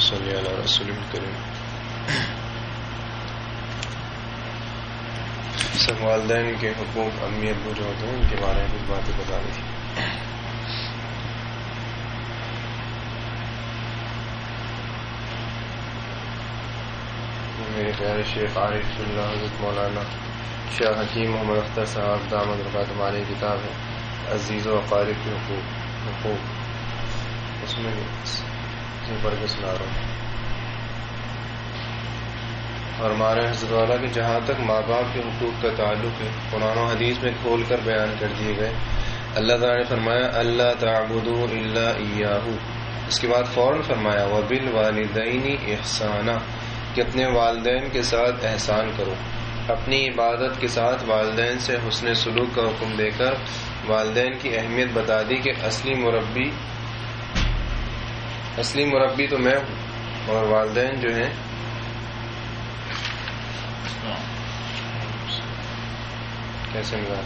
صلی اللہ رسول کریم۔ سب والدین کے حقوق امی ابو جو ہوتے ہیں، ان کے بارے میں کچھ باتیں بتا رہی تھی میرے پیارے شیخ عارف اللہ حضرت مولانا شاہ حکیم محمد اختر صاحب دامد رفات مالی کتاب ہے، عزیز و اقارب کے حقوق حقوق۔ اس میں پڑھ کے سنا رہا ہوں۔ اور ہمارے حضرت والا کہ جہاں تک ماں باپ کے حقوق کا تعلق ہے، قرآن و حدیث میں کھول کر بیان کر دیے گئے۔ اللہ تعالیٰ نے فرمایا، اللہ تعبد اللہ اس کے بعد فوراً فرمایا وہ بال والدینی احسانہ کہ اپنے والدین کے ساتھ احسان کرو۔ اپنی عبادت کے ساتھ والدین سے حسن سلوک کا حکم دے کر والدین کی اہمیت بتا دی کہ اصلی مربی اصلی مربی تو میں ہوں اور والدین جو ہیں کیسے ملا؟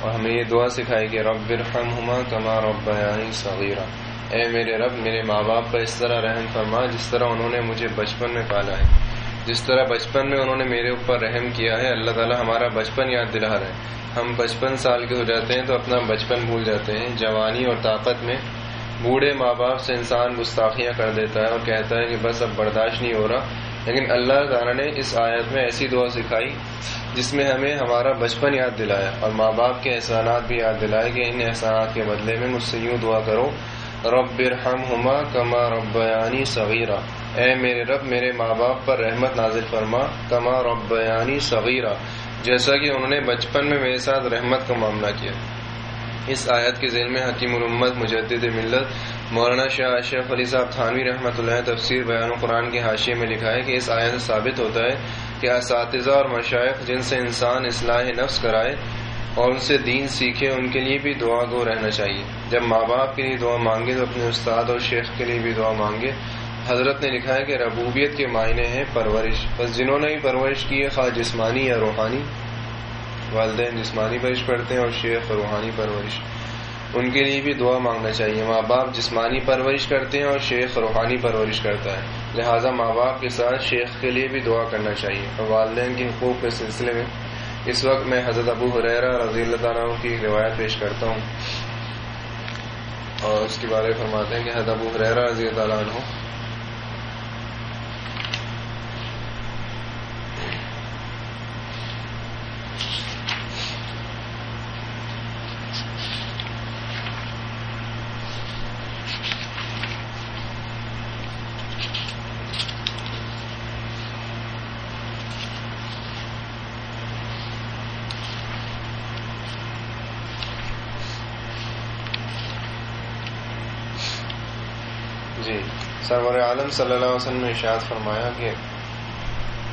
اور ہمیں یہ دعا سکھائی کہ رب برحم ہما کما رب صغیرہ اے میرے رب، میرے ماں باپ پر اس طرح رحم فرما جس طرح انہوں نے مجھے بچپن میں پالا ہے۔ جس طرح بچپن میں انہوں نے میرے اوپر رحم کیا ہے، اللہ تعالیٰ ہمارا بچپن یاد دلا رہا ہے۔ ہم بچپن سال کے ہو جاتے ہیں تو اپنا بچپن بھول جاتے ہیں۔ جوانی اور طاقت میں بوڑھے ماں باپ سے انسان گستاخیاں کر دیتا ہے اور کہتا ہے کہ بس اب برداشت نہیں ہو رہا۔ لیکن اللہ تعالیٰ نے اس آیت میں ایسی دعا سکھائی جس میں ہمیں ہمارا بچپن یاد دلایا اور ماں باپ کے احسانات بھی یاد دلائے کہ ان احسانات کے بدلے میں مجھ سے یوں دعا کرو، رب برحم ہما کما ربیانی صغیرہ اے میرے رب، میرے ماں باپ پر رحمت نازل فرما، کما ربیانی صغیرہ جیسا کہ انہوں نے بچپن میں میرے ساتھ رحمت کا معاملہ کیا۔ اس آیت کے ذیل میں حکیم الامت، مجدد ملت، مولانا شاہ اشرف علی صاحب تھانوی رحمۃ اللہ تفسیر بیان قرآن کے حاشیے میں لکھا ہے کہ اس آیت سے ثابت ہوتا ہے کہ اساتذہ اور مشائق جن سے انسان اصلاح نفس کرائے اور ان سے دین سیکھے، ان کے لیے بھی دعا گو رہنا چاہیے۔ جب ماں باپ کے لیے دعا مانگے تو اپنے استاد اور شیخ کے لیے بھی دعا مانگے۔ حضرت نے لکھا ہے کہ ربوبیت کے معنی ہیں پرورش۔ بس جنہوں نے بھی پرورش کی ہے، خواہ جسمانی یا روحانی۔ والدین جسمانی پرورش کرتے ہیں اور شیخ روحانی پرورش۔ ان کے لیے بھی دعا مانگنا چاہیے۔ ماں باپ جسمانی پرورش کرتے ہیں اور شیخ روحانی پرورش کرتا ہے۔ لہٰذا ماں باپ کے ساتھ شیخ کے لیے بھی دعا کرنا چاہیے۔ اور والدین کے حقوق کے سلسلے میں اس وقت میں حضرت ابو حریرا رضی اللہ تعالیٰ کی روایت پیش کرتا ہوں۔ اور اس کے بارے میں فرماتے ہیں کہ حضرت ابو حریرا رضی اللہ تعالیٰ عنہ سرور عالم صلی اللہ علیہ وسلم نے اشاعت فرمایا کہ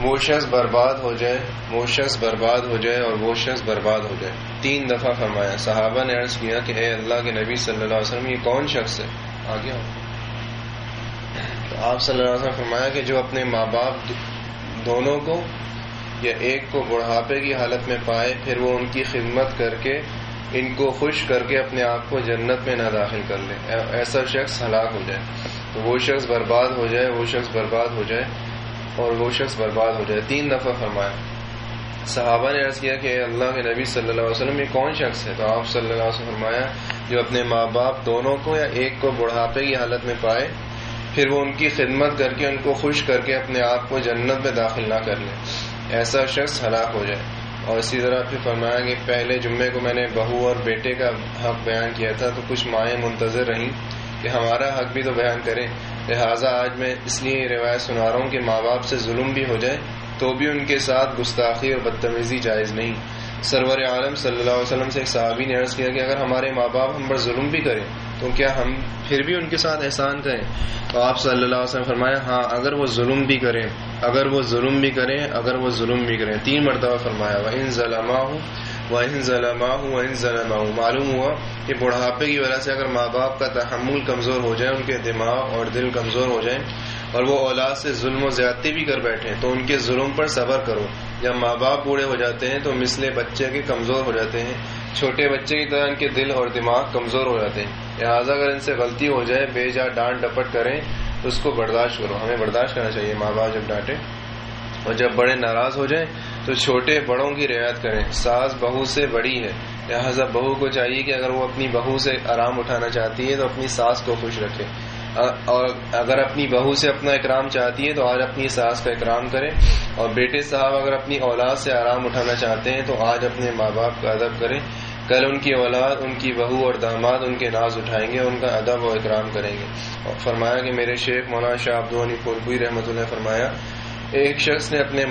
وہ شخص برباد ہو جائے، وہ شخص برباد ہو جائے اور وہ شخص برباد ہو جائے۔ تین دفعہ فرمایا۔ صحابہ نے عرض کیا کہ اے اللہ کے نبی صلی اللہ علیہ وسلم، یہ کون شخص ہے؟ آگے ہو تو آپ صلی اللہ علیہ وسلم فرمایا کہ جو اپنے ماں باپ دونوں کو یا ایک کو بڑھاپے کی حالت میں پائے، پھر وہ ان کی خدمت کر کے، ان کو خوش کر کے اپنے آپ کو جنت میں نہ داخل کر لے۔ ایسا شخص ہلاک ہو جائے۔ وہ شخص برباد ہو جائے، وہ شخص برباد ہو جائے اور وہ شخص برباد ہو جائے۔ تین دفعہ فرمایا۔ صحابہ نے عرض کیا کہ اللہ کے نبی صلی اللہ علیہ وسلم، یہ کون شخص ہے؟ تو آپ صلی اللہ علیہ وسلم فرمایا، جو اپنے ماں باپ دونوں کو یا ایک کو بڑھاپے کی حالت میں پائے، پھر وہ ان کی خدمت کر کے، ان کو خوش کر کے اپنے آپ کو جنت میں داخل نہ کر لے۔ ایسا شخص ہلاک ہو جائے۔ اور اسی طرح پھر فرمایا کہ پہلے جمعے کو میں نے بہو اور بیٹے کا حق بیان کیا تھا، تو کچھ مائیں منتظر رہیں۔ کہ ہمارا حق بھی تو بیان کریں۔ لہٰذا آج میں اس لیے یہ روایت سنا رہا ہوں کہ ماں باپ سے ظلم بھی ہو جائے تو بھی ان کے ساتھ گستاخی اور بدتمیزی جائز نہیں۔ سرور عالم صلی اللہ علیہ وسلم سے ایک صحابی نے عرض کیا کہ اگر ہمارے ماں باپ ہم پر ظلم بھی کریں تو کیا ہم پھر بھی ان کے ساتھ احسان کریں؟ تو آپ صلی اللہ علیہ وسلم فرمایا ہاں اگر وہ ظلم بھی کریں، اگر وہ ظلم بھی کریں، اگر وہ ظلم بھی کریں۔ تین مرتبہ فرمایا وہ ان ظلمہ ہوں وہ ان ظلمہ ہوں ان ہوں معلوم ہوا کہ بڑھاپے کی وجہ سے اگر ماں باپ کا تحمل کمزور ہو جائے، ان کے دماغ اور دل کمزور ہو جائیں اور وہ اولاد سے ظلم و زیادتی بھی کر بیٹھے تو ان کے ظلم پر صبر کرو۔ جب ماں باپ بوڑھے ہو جاتے ہیں، تو مثل بچے کے کمزور ہو جاتے ہیں۔ چھوٹے بچے کی طرح ان کے دل اور دماغ کمزور ہو جاتے ہیں۔ لہٰذا اگر ان سے غلطی ہو جائے، بے جا ڈانٹ ڈپٹ کریں، تو اس کو برداشت کرو۔ ہمیں برداشت کرنا چاہیے، ماں باپ جب ڈانٹے اور جب بڑے ناراض ہو جائیں تو چھوٹے بڑوں کی رعایت کریں۔ ساس بہو سے بڑی ہے۔ لہٰذا بہو کو چاہیے کہ اگر وہ اپنی بہو سے آرام اٹھانا چاہتی ہے تو اپنی ساس کو خوش رکھے۔ اور اگر اپنی بہو سے اپنا اکرام چاہتی ہے تو آج اپنی ساس کا اکرام کریں۔ اور بیٹے صاحب اگر اپنی اولاد سے آرام اٹھانا چاہتے ہیں تو آج اپنے ماں باپ کا ادب کریں۔ کل ان کی اولاد، ان کی بہو اور داماد ان کے ناز اٹھائیں گے، ان کا ادب و اکرام کریں گے۔ اور فرمایا کہ میرے شیخ مولانا شاہ عبدالنی پھولپوئی رحمۃ اللہ فرمایا ایک شخص نے اپنے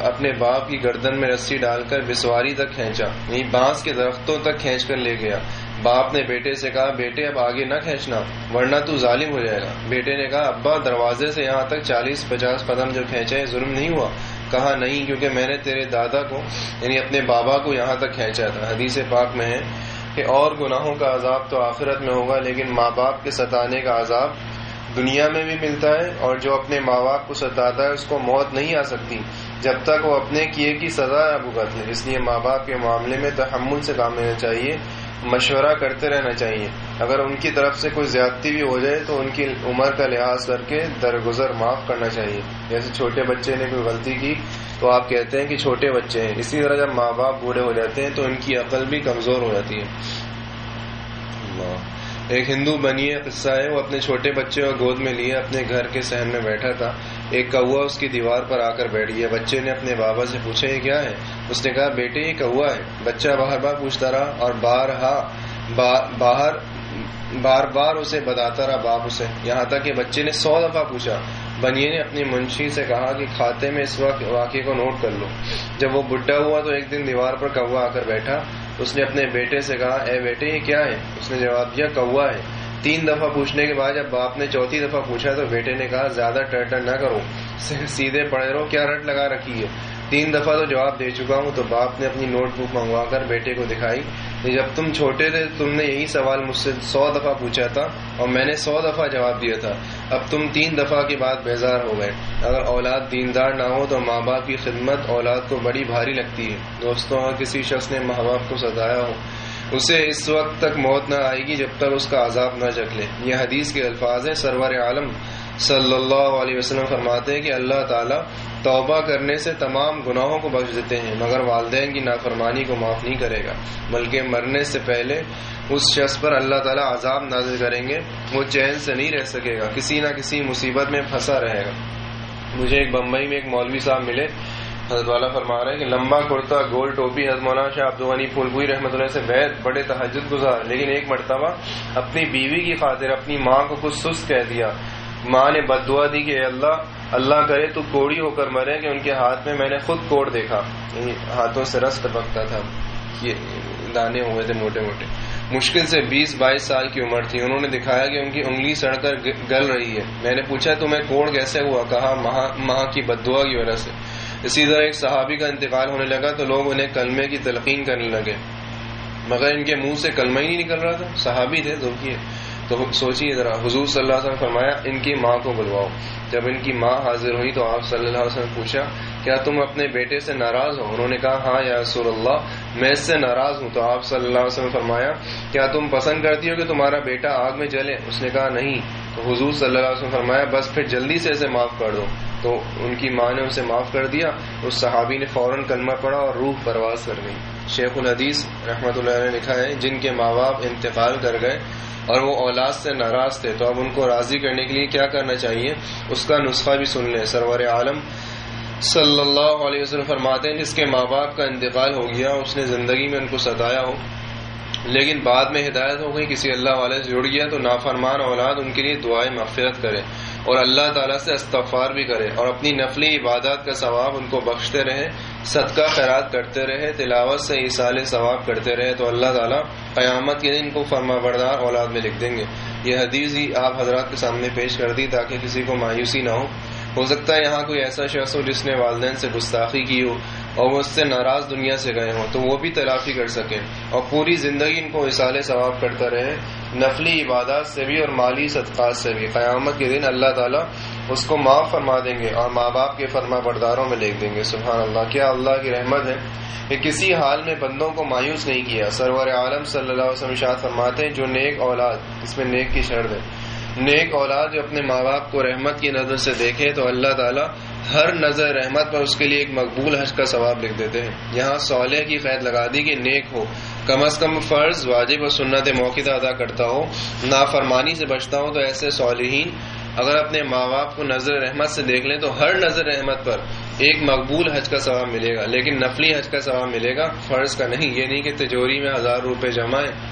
اپنے باپ کی گردن میں رسی ڈال کر بسواری تک کھینچا۔ یعنی بانس کے درختوں تک کھینچ کر لے گیا۔ باپ نے بیٹے سے کہا، بیٹے، اب آگے نہ کھینچنا، ورنہ تو ظالم ہو جائے گا۔ بیٹے نے کہا، ابا، دروازے سے یہاں تک چالیس پچاس قدم جو کھینچے ظلم نہیں ہوا۔ کہا، نہیں، کیونکہ میں نے تیرے دادا کو یعنی اپنے بابا کو یہاں تک کھینچا تھا۔ حدیث پاک میں ہے کہ اور گناہوں کا عذاب تو آخرت میں ہوگا، لیکن ماں باپ کے ستانے کا عذاب دنیا میں بھی ملتا ہے اور جو اپنے ماں باپ کو ستاتا ہے، اس کو موت نہیں آ سکتی، جب تک وہ اپنے کیے کی سزا بھگت لے۔ اس لیے ماں باپ کے معاملے میں تحمل سے کام لینا چاہیے، مشورہ کرتے رہنا چاہیے۔ اگر ان کی طرف سے کوئی زیادتی بھی ہو جائے، تو ان کی عمر کا لحاظ کر کے درگزر معاف کرنا چاہیے۔ جیسے چھوٹے بچے نے کوئی غلطی کی، تو آپ کہتے ہیں کہ چھوٹے بچے ہیں۔ اسی طرح جب ماں باپ بوڑھے ہو جاتے ہیں، تو ان کی عقل بھی کمزور ہو جاتی ہے۔ ایک ہندو بنیے قصہ ہے، وہ اپنے چھوٹے بچے کو گود میں لیے اپنے گھر کے سہن میں بیٹھا تھا۔ ایک کوا اس کی دیوار پر آ کر بیٹھ گیا بچے نے اپنے بابا سے پوچھا، یہ کیا ہے؟ اس نے کہا، بیٹے، یہ کوا ہے۔ بچہ باہر بار پوچھتا رہا اور بارہا باہر، بار بار اسے بتاتا رہا باپ اسے۔ یہاں تک کہ بچے نے سو دفعہ پوچھا۔ بنیے نے اپنی منشی سے کہا کہ کھاتے میں اس وقت واقعے کو نوٹ کر لو۔ جب وہ بڈھا ہوا تو ایک دن دیوار پر کوا آ کر بیٹھا۔ اس نے اپنے بیٹے سے کہا، اے بیٹے، یہ کیا ہے؟ اس نے جواب دیا، کوا ہے. تین دفعہ پوچھنے کے بعد جب باپ نے چوتھی دفعہ پوچھا تو بیٹے نے کہا، زیادہ ٹرٹر نہ کرو، سیدھے پڑے رہو، کیا رٹ لگا رکھی ہے؟ تین دفعہ تو جواب دے چکا ہوں، تو باپ نے اپنی نوٹ بک منگوا کر بیٹے کو دکھائی جب تم چھوٹے تھے تم نے یہی سوال مجھ سے سو دفعہ پوچھا تھا اور میں نے سو دفعہ جواب دیا تھا۔ اب تم تین دفعہ کے بعد بیزار ہو گئے۔ اگر اولاد دیندار نہ ہو تو ماں باپ کی خدمت اولاد کو بڑی بھاری لگتی ہے۔ دوستوں اور کسی شخص نے ماں باپ کو ستایا ہو، اسے اس وقت تک موت نہ آئے گی جب تک اس کا عذاب نہ جگ لے۔ یہ حدیث کے الفاظ ہیں، سرور عالم۔ صلی اللہ علیہ وسلم فرماتے ہیں کہ اللہ تعالیٰ توبہ کرنے سے تمام گناہوں کو بخش دیتے ہیں، مگر والدین کی نافرمانی کو معاف نہیں کرے گا۔ بلکہ مرنے سے پہلے اس شخص پر اللہ تعالیٰ عذاب نازل کریں گے، وہ چین سے نہیں رہ سکے گا، کسی نہ کسی مصیبت میں پھنسا رہے گا۔ مجھے ایک بمبئی میں ایک مولوی صاحب ملے، حضرت والا فرما رہے ہیں کہ لمبا کرتا گول ٹوپی حضرت مولانا شاہ عبدالغنی پھولپوئی رحمۃ اللہ سے وید، بڑے تحجد گزار، لیکن ایک مرتبہ اپنی بیوی کی خاطر اپنی ماں کو کچھ سست کہہ دیا۔ ماں نے بد دعا دی کہ اللہ اللہ کرے تو کوڑی ہو کر مرے کہ ان کے ہاتھ میں میں نے خود کوڑ دیکھا۔ یعنی ہاتھوں سے رس ٹپکتا تھا دانے ہوئے تھے موٹے موٹے۔ مشکل سے بیس بائیس سال کی عمر تھی۔ انہوں نے دکھایا کہ ان کی انگلی سڑ کر گل رہی ہے۔ میں نے پوچھا تمہیں کوڑ کیسے ہوا؟ کہا، ماں کی بد دعا کی وجہ سے۔ اسی طرح ایک صحابی کا انتقال ہونے لگا تو لوگ انہیں کلمے کی تلقین کرنے لگے۔ مگر ان کے منہ سے کلمہ ہی نہیں نکل رہا تھا۔ صحابی تھے دھوکیے تو سوچیے ذرا، حضور صلی اللہ علیہ وسلم فرمایا، ان کی ماں کو بلواؤ۔ جب ان کی ماں حاضر ہوئی تو آپ صلی اللہ علیہ وسلم پوچھا، کیا تم اپنے بیٹے سے ناراض ہو؟ انہوں نے کہا ہاں یا رسول اللہ، میں اس سے ناراض ہوں۔ تو آپ صلی اللہ علیہ وسلم فرمایا، کیا تم پسند کرتی ہو کہ تمہارا بیٹا آگ میں جلے؟ اس نے کہا، نہیں۔ تو حضور صلی اللہ علیہ وسلم فرمایا، بس پھر جلدی سے اسے معاف کر دو۔ تو ان کی ماں نے اسے معاف کر دیا۔ اس صحابی نے فوراً کلمہ پڑا اور روح پرواز کر گئی۔ شیخ الحدیث رحمۃ اللہ نے لکھا ہے، جن کے ماں باپ انتقال کر گئے اور وہ اولاد سے ناراض تھے، تو اب ان کو راضی کرنے کے لیے کیا کرنا چاہیے؟ اس کا نسخہ بھی سن لیں۔ سرور عالم صلی اللہ علیہ وسلم فرماتے ہیں جس کے ماں باپ کا انتقال ہو گیا، اس نے زندگی میں ان کو ستایا ہو، لیکن بعد میں ہدایت ہو گئی، کسی اللہ والے سے جڑ گیا، تو نافرمان اولاد ان کے لیے دعائیں مغفرت کرے۔ اور اللہ تعالیٰ سے استغفار بھی کرے اور اپنی نفلی عبادات کا ثواب ان کو بخشتے رہے، صدقہ خیرات کرتے رہے، تلاوت سے عیسال ثواب کرتے رہے، تو اللہ تعالیٰ قیامت کے دن کو فرما بردار اولاد میں لکھ دیں گے۔ یہ حدیث ہی آپ حضرات کے سامنے پیش کر دی تاکہ کسی کو مایوسی نہ ہو۔ ہو سکتا ہے یہاں کوئی ایسا شخص ہو جس نے والدین سے گستاخی کی ہو اور وہ اس سے ناراض دنیا سے گئے ہوں تو وہ بھی تلافی کر سکیں اور پوری زندگی ان کو اصال ثواب کرتا رہے، نفلی عبادات سے بھی اور مالی صدقات سے بھی۔ قیامت کے دن اللہ تعالیٰ اس کو معاف فرما دیں گے اور ماں باپ کے فرما برداروں میں لکھ دیں گے۔ سبحان اللہ، کیا اللہ کی رحمت ہے کہ کسی حال میں بندوں کو مایوس نہیں کیا۔ سرور عالم صلی اللہ علیہ وسلم شاد فرماتے ہیں، جو نیک اولاد، اس میں نیک کی شرط ہے۔ نیک اولاد جو اپنے ماں باپ کو رحمت کی نظر سے دیکھے تو اللہ تعالیٰ ہر نظر رحمت پر اس کے لیے ایک مقبول حج کا ثواب لکھ دیتے ہیں۔ یہاں صالح کی قید لگا دی کہ نیک ہو۔ کم از کم فرض واجب اور سنت موقع ادا کرتا ہو نافرمانی سے بچتا ہو تو ایسے صالحین اگر اپنے ماں باپ کو نظر رحمت سے دیکھ لیں تو ہر نظر رحمت پر ایک مقبول حج کا ثواب ملے گا۔ لیکن نفلی حج کا ثواب ملے گا، فرض کا نہیں۔ یہ نہیں کہ تجوری میں ہزار روپے جمائیں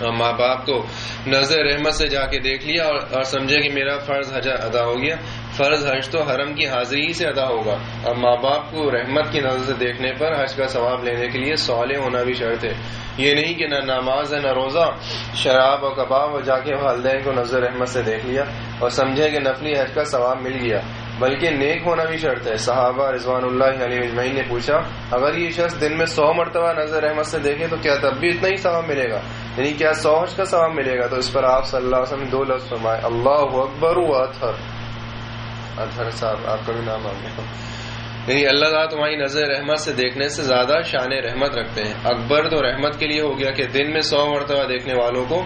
ہاں، ماں باپ کو نظر رحمت سے جا کے دیکھ لیا اور سمجھے کہ میرا فرض حج ادا ہو گیا۔ فرض حج تو حرم کی حاضری سے ادا ہوگا۔ اور ماں باپ کو رحمت کی نظر سے دیکھنے پر حج کا ثواب لینے کے لیے سوالے ہونا بھی شرط ہے۔ یہ نہیں کہ نہ نماز ہے، نہ روزہ۔ شراب اور کباب اور جا کے والدین کو نظر رحمت سے دیکھ لیا اور سمجھے کہ نفلی حج کا ثواب مل گیا۔ بلکہ نیک ہونا بھی شرط ہے۔ صحابہ رضوان اللہ علیہ اجمعین نے پوچھا، اگر یہ شخص دن میں سو مرتبہ نظر رحمت سے دیکھے تو کیا تب بھی اتنا ہی ثواب ملے گا؟ یعنی کیا سو حج کا ثواب ملے گا؟ تو اس پر آپ صلی اللہ علیہ وسلم دو لفظ فرمائے۔ اللہ اکبر و اطہر۔ اطہر صاحب، آپ کا بھی نام آ یعنی اللہ تعالیٰ تمہاری نظر رحمت سے دیکھنے سے زیادہ شان رحمت رکھتے ہیں۔ اکبر تو رحمت کے لیے ہو گیا کہ دن میں سو مرتبہ دیکھنے والوں کو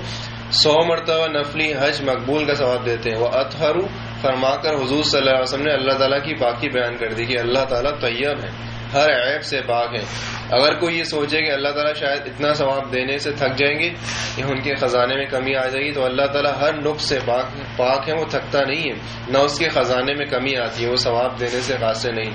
سو مرتبہ نفلی حج مقبول کا ثواب دیتے ہیں۔ وہ اطہرو فرما کر حضور صلی اللہ علیہ وسلم نے اللہ تعالیٰ کی پاکی بیان کر دی کہ اللہ تعالیٰ طیب ہے ہر عیب سے پاک ہے اگر کوئی یہ سوچے کہ اللہ تعالیٰ شاید اتنا ثواب دینے سے تھک جائیں گے کہ ان کے خزانے میں کمی آ جائے گی، تو اللہ تعالیٰ ہر نقص سے پاک پاک ہے وہ تھکتا نہیں ہے۔ نہ اس کے خزانے میں کمی آتی ہے، وہ ثواب دینے سے خاصے نہیں۔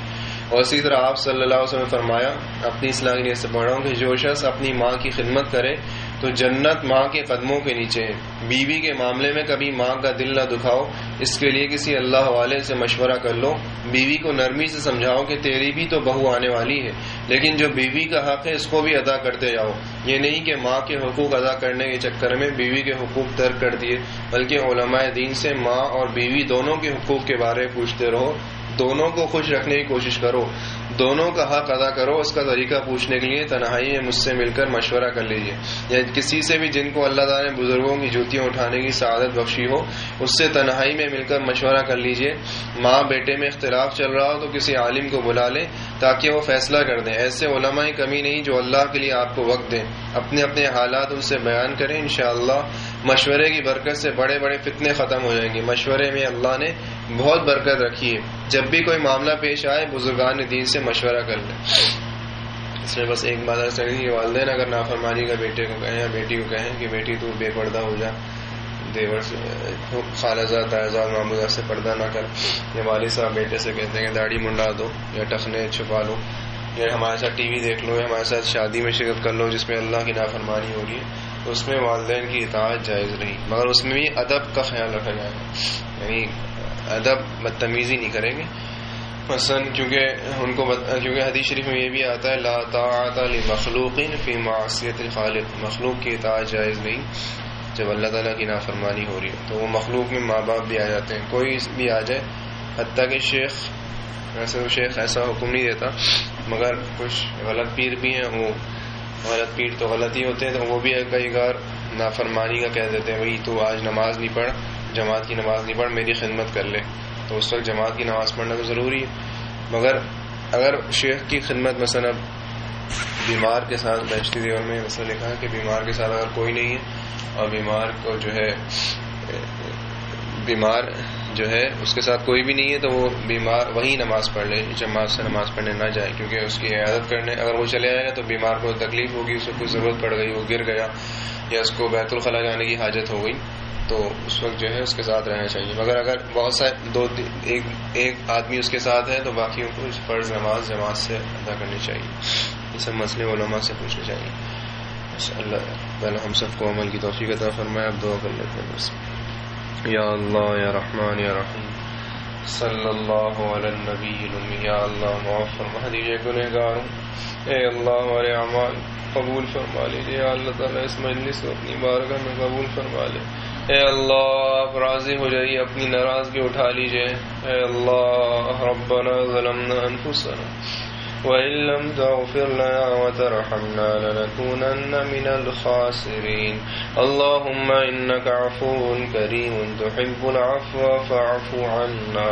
اور اسی طرح آپ صلی اللہ علیہ وسلم نے فرمایا، اپنی اسلامی سے پڑھا ہوں کہ جو شخص اپنی ماں کی خدمت کرے تو جنت ماں کے قدموں کے نیچے ہے۔ بیوی کے معاملے میں کبھی ماں کا دل نہ دکھاؤ۔ اس کے لیے کسی اللہ والے سے مشورہ کر لو۔ بیوی کو نرمی سے سمجھاؤ کہ تیری بھی تو بہو آنے والی ہے۔ لیکن جو بیوی کا حق ہے، اس کو بھی ادا کرتے جاؤ۔ یہ نہیں کہ ماں کے حقوق ادا کرنے کے چکر میں بیوی کے حقوق ترک کر دیے، بلکہ علماء دین سے ماں اور بیوی دونوں کے حقوق کے بارے میں پوچھتے رہو۔ دونوں کو خوش رکھنے کی کوشش کرو۔ دونوں کا حق ادا کرو، اس کا طریقہ پوچھنے کے لیے تنہائی میں مجھ سے مل کر مشورہ کر لیجیے یا کسی سے بھی جن کو اللہ تعالیٰ نے بزرگوں کی جوتیاں اٹھانے کی سعادت بخشی ہو، اس سے تنہائی میں مل کر مشورہ کر لیجیے ماں بیٹے میں اختلاف چل رہا ہو تو کسی عالم کو بلا لیں تاکہ وہ فیصلہ کر دیں۔ ایسے علماء کمی نہیں جو اللہ کے لیے آپ کو وقت دیں۔ اپنے اپنے حالات ان سے بیان کریں، انشاءاللہ مشورے کی برکت سے بڑے بڑے فتنے ختم ہو جائیں گے۔ مشورے میں اللہ نے بہت برکت رکھی ہے۔ جب بھی کوئی معاملہ پیش آئے، بزرگان دین سے مشورہ کر لیں۔ اس میں بس ایک بات کہ والدین اگر نافرمانی کا بیٹے کو کہیں یا بیٹی کو کہیں کہ بیٹی تو بے پردہ ہو جا، دیور سے خالزہ تائزہ معمولہ سے پردہ نہ کر۔ یا والد صاحب بیٹے سے کہتے ہیں کہ داڑھی منڈا دو یا ٹخنے چھپا لو۔ یا ہمارے ساتھ ٹی وی دیکھ لو، یا ہمارے ساتھ شادی میں شرکت کر لو جس میں اللہ کی نافرمانی ہو رہی ہے۔ اس میں والدین کی اطاعت جائز رہی مگر اس میں بھی ادب کا خیال رکھا جائے۔ گا یعنی ادب بدتمیزی نہیں کریں گے۔ مثلا کیونکہ ان کو کیونکہ حدیث شریف میں یہ بھی آتا ہے، لا طاعت مخلوق فی معصیت الخالق۔ مخلوق کی اطاعت جائز نہیں جب اللہ تعالیٰ کی نافرمانی ہو رہی ہے تو وہ مخلوق میں ماں باپ بھی آ جاتے ہیں۔ کوئی بھی آ جائے، حتیٰ کہ شیخ، ویسے وہ شیخ ایسا حکم نہیں دیتا، مگر کچھ غلط پیر بھی ہیں، وہ غلط پیر تو غلط ہی ہوتے ہیں، تو وہ بھی کئی بار نافرمانی کا کہہ دیتے ہیں، بھائی، تو آج نماز نہیں پڑھ، جماعت کی نماز نہیں پڑھ، میری خدمت کر لے۔ تو اس وقت جماعت کی نماز پڑھنا تو ضروری ہے۔ مگر اگر شیخ کی خدمت مثلا بیمار کے ساتھ بیشتی دیور میں مثلا لکھا ہے کہ بیمار کے ساتھ اگر کوئی نہیں ہے اور بیمار کو جو ہے، بیمار جو ہے، اس کے ساتھ کوئی بھی نہیں ہے تو وہ بیمار، وہی نماز پڑھ لے، جماعت سے نماز پڑھنے نہ جائے، کیونکہ اس کی عیادت کرنے، اگر وہ چلے آئے گا تو بیمار کو تکلیف ہوگی اس کو کوئی ضرورت پڑ گئی، وہ گر گیا، یا اس کو بیت الخلاء جانے کی حاجت ہو گئی، تو اس وقت جو ہے اس کے ساتھ رہنا چاہیے۔ مگر اگر بہت سارے دو ایک ایک آدمی اس کے ساتھ ہے تو باقیوں کو اس فرض نماز، جماعت سے ادا کرنی چاہیے۔ یہ سب مسئلے علماء سے پوچھنے چاہیے۔ اللہ پہلے ہم سب کو عمل کی توفیق عطا فرمائے۔ اب دعا کر لیتے ہیں۔ بس یا اللہ یا رحمان یا رحیم صلی اللہ علی النبی المی یا اللہ معاف فرما. دیجیے گنہگاروں اے اللہ ہمارے اعمال قبول فرما لیجیے یا اللہ تعالی، اس مجلس کو اپنی بارگاہ میں قبول فرما لے. اے اللہ، آپ راضی ہو جائیے، اپنی ناراضگی اٹھا لیجیے. اے اللہ، ربنا ظلمنا انفسنا. وإن لم تغفر لنا وترحمنا لنكونن من الخاسرين. اللهم إنك عفو كريم تحب العفو فاعف عنا.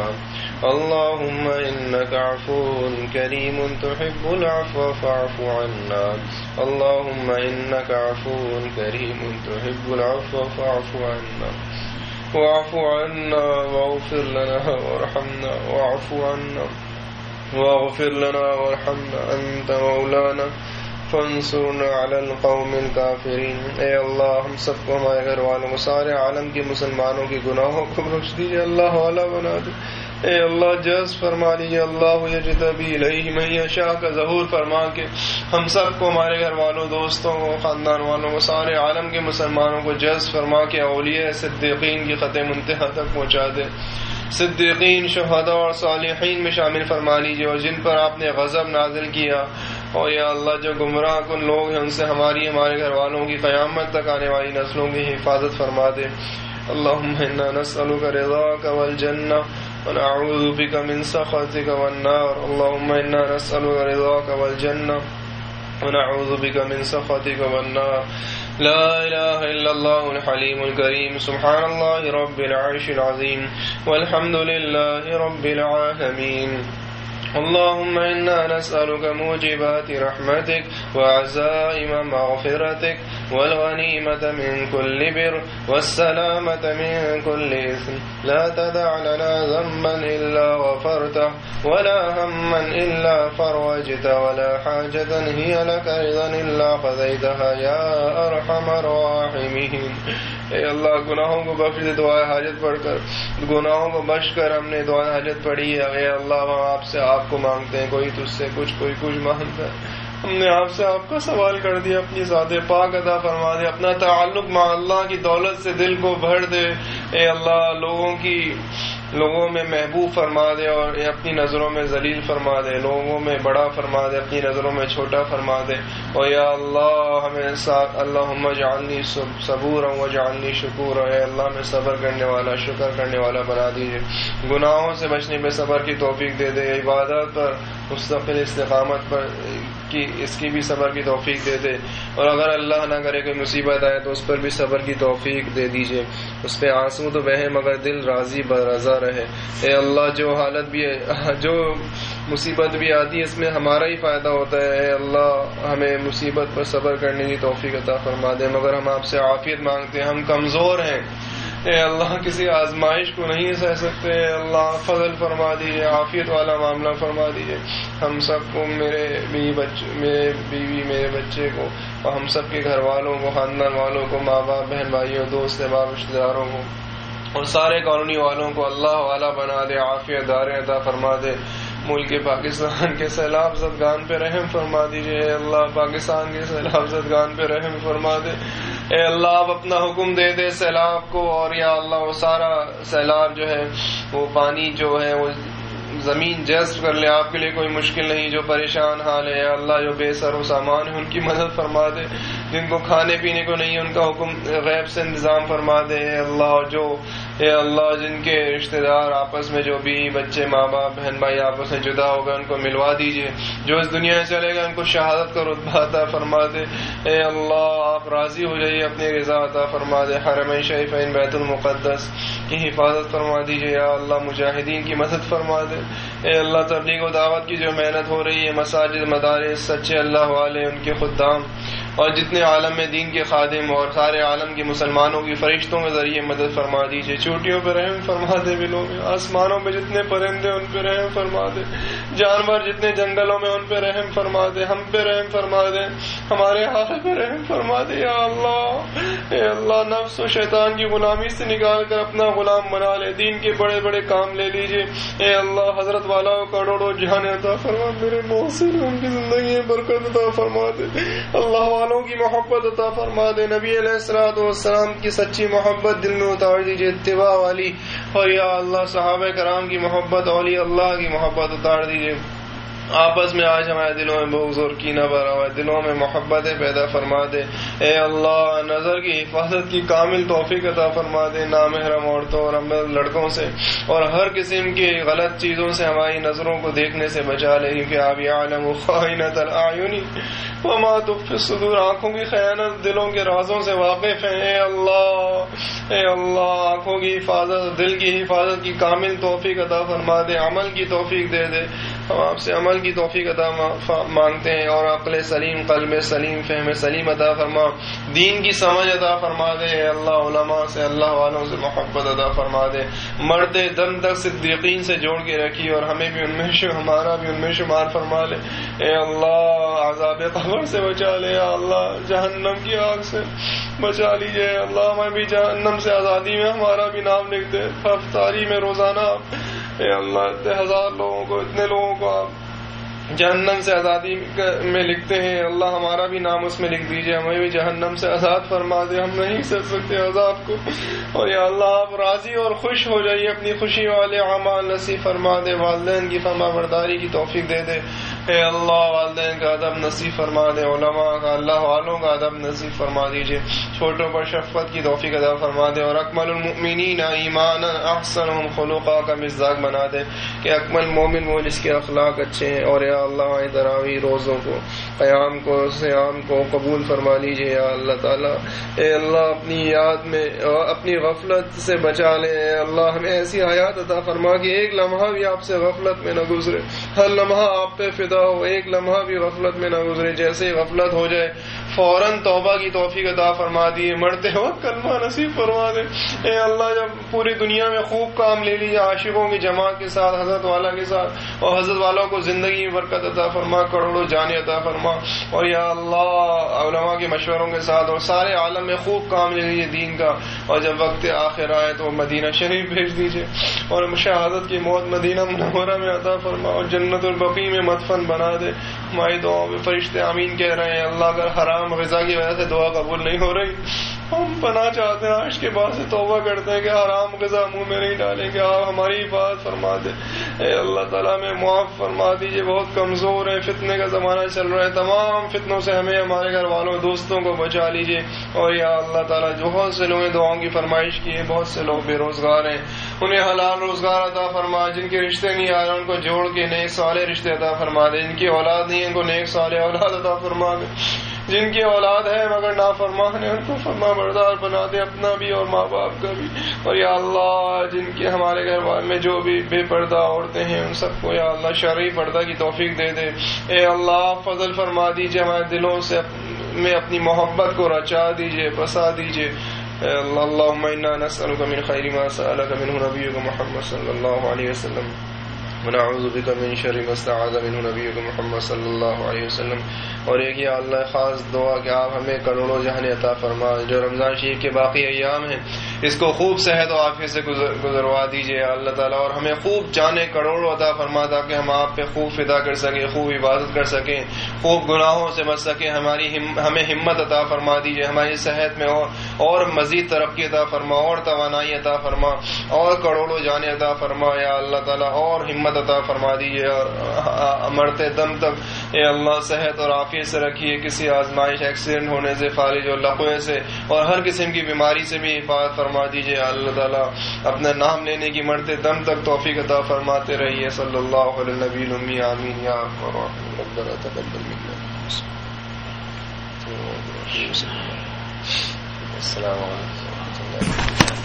اللهم إنك عفو كريم تحب العفو فاعف عنا. اللهم إنك عفو كريم تحب العفو فاعف عنا. واعف عنا واغفر لنا وارحمنا واعف عنا. واغفر لنا وارحمنا انت مولانا، فانصرنا على القوم الكافرين. اے اللہ، ہم سب کو ہمارے گھر والوں کو سارے عالم کے مسلمانوں کے گناہوں کو بخش دیجیے اللہ، والا بنا دے۔ اے اللہ، جز فرما لیجیے اللہ یجتبی الیہ من یشاء، کا ظہور فرما کے ہم سب کو، ہمارے گھر والوں، دوستوں کو، خاندان والوں کو، سارے عالم کے مسلمانوں کو جز فرما کے اولیاء صدیقین کی خط منتہا تک پہنچا دے۔ صدیقین، شہداء اور صالحین میں شامل فرما لیجیے اور جن پر آپ نے غضب نازل کیا، اور یا اللہ جو گمراہ کن لوگ ہیں، ان سے ہماری، ہمارے گھر والوں کی قیامت تک آنے والی نسلوں کی حفاظت فرما دے۔ اللهم انا نسألك رضاك والجنة ونعوذ بك من سخطك والنار۔ اللهم انا نسألك رضاك والجنة ونعوذ بك من سخطك والنار۔ لا إله إلا الله الحليم الكريم. سبحان الله رب العرش العظيم. والحمد لله رب العالمين. اللهم إنا نسألك موجبات رحمتك وعزائم مغفرتك والغنيمة من كل بر والسلامة من كل إثم. لا تدع لنا ذنبا إلا غفرته ولا هما إلا فرجت ولا حاجة هي لك رضا إلا قضيتها يا أرحم الراحمين. اے اللہ، گناہوں کو بخش دے دعا حاجت پڑھ کر۔ گناہوں کو بخش کر ہم نے دعائیں حاجت پڑھی ہے۔ اے اللہ، ہم آپ سے آپ کو مانگتے ہیں، کوئی تجھ سے کچھ، کوئی کچھ مانگتا ہے۔ ہم نے آپ سے آپ کا سوال کر دیا، اپنی ذات پاک ادا فرما دے، اپنا تعلق ماں اللہ کی دولت سے دل کو بھر دے۔ اے اللہ، لوگوں کی لوگوں میں محبوب فرما دے اور اپنی نظروں میں ذلیل فرما دے، لوگوں میں بڑا فرما دے، اپنی نظروں میں چھوٹا فرما دے۔ اور یا اللہ، ہمیں ساتھ اللہ جاننی صبور و جاننی شکور اے اللہ، میں صبر کرنے والا، شکر کرنے والا بنا دیجیے گناہوں سے بچنے میں صبر کی توفیق دے دے۔ عبادت پر، مستقل استقامت پر کی اس کی بھی صبر کی توفیق دے دے۔ اور اگر اللہ نہ کرے کوئی مصیبت آئے تو اس پر بھی صبر کی توفیق دے دیجیے اس پہ آنسو تو بہے مگر دل راضی برضا رہے۔ اے اللہ، جو حالت بھی ہے، جو مصیبت بھی آتی ہے، اس میں ہمارا ہی فائدہ ہوتا ہے۔ اے اللہ، ہمیں مصیبت پر صبر کرنے کی توفیق عطا فرما دے۔ مگر ہم آپ سے عافیت مانگتے ہیں۔ ہم کمزور ہیں۔ اے اللہ کسی آزمائش کو نہیں سہ سکتے اے اللہ فضل فرما دیجیے عافیت والا معاملہ فرما دیجیے ہم سب کو، میرے بیوی بچے میرے بیوی، میرے بچے کو، اور ہم سب کے گھر والوں کو، خاندان والوں کو، ماں باپ، بہن بھائیوں، دوست احباب رشتے داروں کو، اور سارے کالونی والوں کو اللہ والا بنا دے عافیت دار عطا فرما دے۔ ملک پاکستان کے سیلاب زدگان پہ رحم فرما دیجیے اللہ پاکستان کے سیلاب زدگان پہ رحم فرما دے۔ اے اللہ، آپ اپنا حکم دے دے سیلاب کو، اور یا اللہ وہ سارا سیلاب جو ہے، وہ پانی جو ہے، وہ زمین جذب کر لے، آپ کے لیے کوئی مشکل نہیں، جو پریشان حال ہے اللہ جو بے سر و سامان ہے، ان کی مدد فرما دے۔ جن کو کھانے پینے کو نہیں، ان کا حکم غیب سے انتظام فرما دے۔ اللہ، جو اے اللہ، جن کے رشتہ دار آپس میں جو بھی بچے، ماں باپ، بہن بھائی آپس میں جدا ہو گئے، ان کو ملوا دیجیے جو اس دنیا سے چلے گا ان کو شہادت کا رتبہ عطا فرما دے۔ اے اللہ، آپ راضی ہو جائیے، اپنی رضا عطا فرما دے۔ حرم شریف بیت المقدس کی حفاظت فرما دیجیے یا اللہ، مجاہدین کی مدد فرما دے۔ اے اللہ تبلیغ و دعوت کی جو محنت ہو رہی ہے، مساجد، مدارس، سچے اللہ والے، ان کے خدام۔ اور جتنے عالم میں دین کے خادم اور سارے عالم کے مسلمانوں کی فرشتوں کے ذریعے مدد فرما دیجیے چوٹیوں پہ رحم فرما دے بلوں میں آسمانوں میں جتنے پرندے ان پہ رحم فرما دے۔ جانور جتنے جنگلوں میں ان پہ رحم فرما دے۔ ہم پہ رحم فرما دے۔ ہمارے حال پہ رحم فرما دے۔ یا اللہ، اے اللہ، نفس و شیطان کی غلامی سے نکال کر اپنا غلام بنا لے۔ دین کے بڑے بڑے کام لے لیجیے اے اللہ، حضرت والا کروڑوں جہان عطا فرما۔ میرے محسن، ان کی زندگی برکت عطا فرما دے۔ اللہ والوں کی محبت عطا فرما دے۔ نبی علیہ السلام والسلام کی سچی محبت دل میں اتار دیجیے اتباع والی۔ اور یا اللہ، صحابہ کرام کی محبت اولی اللہ کی محبت اتار دیجیے آپس میں آج ہمارے دلوں میں بہت زور کی نہ بھرا ہوا ہے۔ دلوں میں محبت پیدا فرما دے۔ اے اللہ، نظر کی حفاظت کی کامل توفیق عطا فرما دے۔ نامحرم عورتوں اور لڑکوں سے اور ہر قسم کی غلط چیزوں سے ہماری نظروں کو دیکھنے سے بچا لے۔ کیونکہ آپ عالم خواہنت العینی وما تخفي الصدور آنکھوں کی خیانت دلوں کے رازوں سے واقف ہیں۔ اے اللہ اے اللہ، آنکھوں کی حفاظت، دل کی حفاظت کی کامل توفیق عطا فرما دے، عمل کی توفیق دے دے۔ ہم آپ سے عمل کی توفیق عطا مانگتے ہیں اور عقل سلیم، قلب سلیم، فہم سلیم عطا فرما۔ دین کی سمجھ عطا فرما دے۔ اے اللہ، علماء سے، اللہ والوں سے محبت عطا فرما دے۔ مرتے دم تک صدیقین سے جوڑ کے رکھی اور ہمیں بھی ان میں ہمارا بھی ان میں شمار فرما لے۔ اے اللہ، عذاب قبر سے بچا لے اللہ، جہنم کی آگ سے بچا لیجیے اللہ میں بھی جہنم سے آزادی میں ہمارا بھی نام لکھ دے۔ افطاری میں روزانہ اے اللہ، اتنے ہزار لوگوں کو، اتنے لوگوں کو آپ جہنم سے آزادی میں لکھتے ہیں۔ اللہ ہمارا بھی نام اس میں لکھ دیجیے۔ ہمیں بھی جہنم سے آزاد فرما دے۔ ہم نہیں سہ سکتے عذاب کو۔ اور یا اللہ، آپ راضی اور خوش ہو جائیے، اپنی خوشی والے اعمال نصیب فرما دے۔ والدین کی فرما برداری کی توفیق دے دے۔ اے اللہ والدین کا ادب نصیب فرما دے، علماء کا، اللہ والوں کا ادب نصیب فرما دیجیے۔ چھوٹوں پر شفقت کی توفیق ادا فرما دے اور اکمل المؤمنین ایمان احسن خلوقا کا مزاق بنا دے کہ اکمل مومن وہ جس کے اخلاق اچھے ہیں۔ اور یا اللہ دراوی روزوں کو، قیام کو، سیام کو قبول فرما لیجیے یا اللہ تعالیٰ۔ اے اللہ اپنی یاد میں، اپنی غفلت سے بچا لے۔ اے اللہ ہمیں ایسی حیات عطا فرما کہ ایک لمحہ بھی آپ سے غفلت میں نہ گزرے۔ ہر لمحہ آپ پہ فدا ہو ایک لمحہ بھی غفلت میں نہ گزرے جیسے غفلت ہو جائے فوراً توبہ کی توفیق عطا فرما دیے مرتے وقت کلمہ نصیب فرما دے۔ اے اللہ، جب پوری دنیا میں خوب کام لے لیجیے، عاشقوں کی جماعت کے ساتھ، حضرت والا کے ساتھ، اور حضرت والوں کو زندگی میں برکت عطا فرما، کروڑوں جانے عطا فرما۔ اور یا اللہ، علماء کے مشوروں کے ساتھ، اور سارے عالم میں خوب کام لے لیجیے دین کا۔ اور جب وقت آخر آئے تو مدینہ شریف بھیج دیجیے۔ اور مشاہدت کی موت مدینہ منورہ میں عطا فرما، اور جنت البقی میں مدفن بنا دے۔ ہماری دعاؤں میں فرشتے امین کہہ رہے ہیں، اللہ اگر حرام غذا کی وجہ سے دعا قبول نہیں ہو رہی۔ ہم پناہ چاہتے ہیں آج کے بعد سے توبہ کرتے ہیں کہ حرام غذا منہ میں نہیں ڈالیں گے، آپ ہماری بات فرما دے اے اللہ تعالیٰ میں معاف فرما دیجیے بہت کمزور ہے فتنے کا زمانہ چل رہا ہے۔ تمام فتنوں سے ہمیں، ہمارے گھر والوں، دوستوں کو بچا لیجیے اور یا اللہ تعالیٰ بہت سے لوگوں دعاؤں کی فرمائش کی ہے، بہت سے لوگ بے روزگار ہیں۔ انہیں حلال روزگار عطا فرما، جن کے رشتے نہیں آ رہے، ان کو جوڑ کے نیک سالے رشتے عطا فرما دے۔ جن کی اولاد نہیں ہے، ان کو نیک سالے اولاد عطا فرما دے۔ جن کی اولاد ہے مگر نافرمان ہے ان کو فرما بردار بنا دے، اپنا بھی اور ماں باپ کا بھی۔ اور یا اللہ، جن کی ہمارے گھر میں جو بھی بے پردہ عورتیں ہیں، ان سب کو یا اللہ شرعی پردہ کی توفیق دے دے۔ اے اللہ، فضل فرما دیجیے ہمارے دلوں سے میں اپنی محبت کو رچا دیجیے بسا دیجیے اللہ، اللہم نسألک من خیر ما سألک منہ نبیک محمد صلی اللہ علیہ وسلم۔ ونعوذ بك من شر ما استعاذ منه نبيك محمد صلی اللہ علیہ وسلم۔ اور ایک یہ اللہ، خاص دعا کہ آپ ہمیں کروڑوں جہان عطا فرما جو رمضان شریف کے باقی ایام ہیں، اس کو خوب صحت و عافیت سے گزروا دیجیے اللہ تعالیٰ۔ اور ہمیں خوب جانے کروڑوں عطا فرما تاکہ ہم آپ پہ خوب فدا کر سکیں، خوب عبادت کر سکیں، خوب گناہوں سے بچ سکیں۔ ہماری ہمیں ہمت عطا فرما دیجیے ہماری صحت میں اور اور مزید ترقی عطا فرما، اور توانائی عطا فرما، اور کروڑوں جانے عطا فرما یا اللہ تعالیٰ۔ اور ہمت عطا فرما دیجیے اور مرتے دم تک اے اللہ صحت اور عافیت سے رکھیے، کسی آزمائش، ایکسیڈنٹ ہونے سے، فارغ اور لقوے سے اور ہر قسم کی بیماری سے بھی حفاظت فرما دیجیے اللہ تعالیٰ اپنا نام لینے کی مرتے دم تک توفیق عطا فرماتے رہیے۔ صلی اللہ علیہ نبی آمین۔ یا السلام علیکم